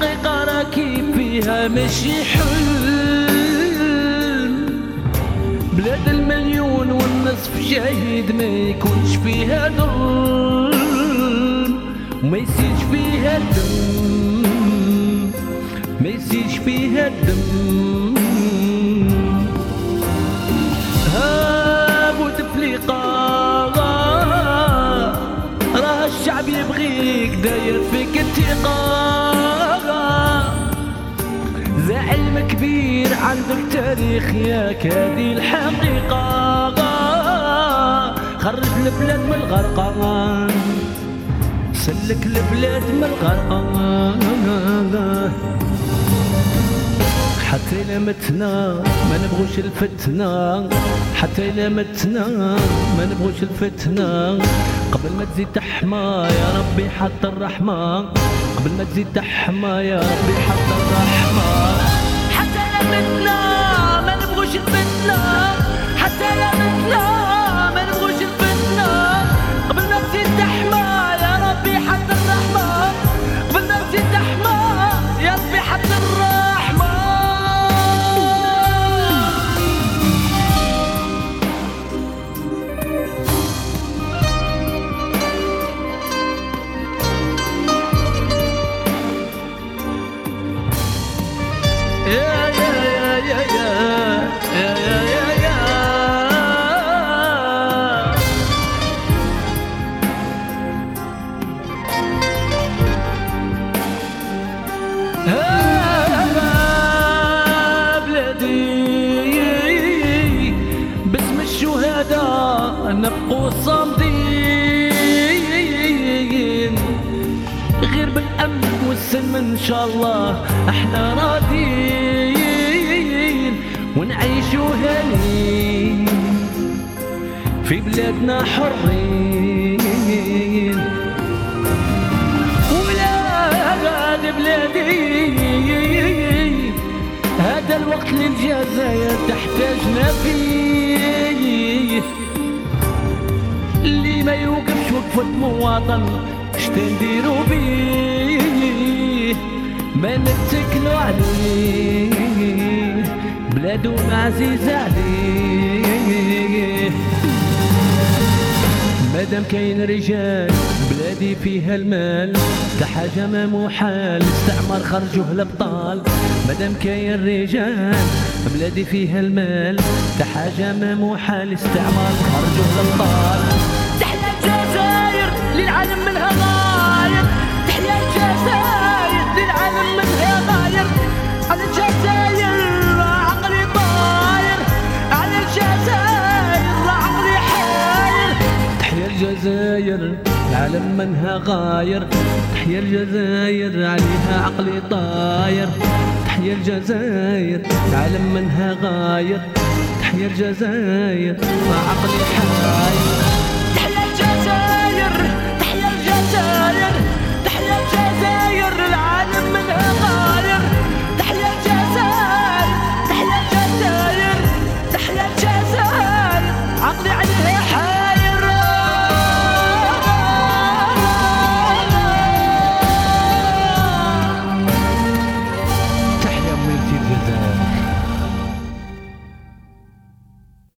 حقيقة راكي فيها ماشي حلم. بلاد المليون والنصف شهيد ما يكونش فيها ظلم. وما يسيلش فيها الدم ما يسيلش فيها الدم ها بوتفليقة راه الشعب يبغيك داير فيك الثقة زعلم كبير عندك تاريخ ياك هذه الحقيقة. خرج البلاد من الغرقان. سلك البلاد من الغرقان. حتى إلا متنا ما نبغوش الفتنة. حتى إلا متنا ما نبغوش الفتنة. قبل ما تزيد تحمى يا ربي حط الرحمة. قبل ما تزيد تحمى يا ربي حط الرحمة. with. نبقوا صامدين. غير بالأمن والسلم إن شاء الله إحنا راضيين. ونعيشوا هانيين في بلادنا حرين. ولاد بلادي هذا الوقت للجزائر تحتاجنا فيه. ما يوقفش وقفة مواطن. شتنديرو بيه؟ ما نتكلوا عليه. بلادو عزيز عليه. مادام كاين رجال بلادي فيها المال. تا حاجة ما محال استعمار خرجوه الابطال مادام كاين رجال بلادي فيها المال. تا حاجة ما محال استعمار خرجوه الابطال تحيا الجزائر العالم منها غاير. تحيا الجزائر عليها عقلي طاير. تحيا الجزائر العالم منها غاير. تحيا الجزائر عقلي حاير.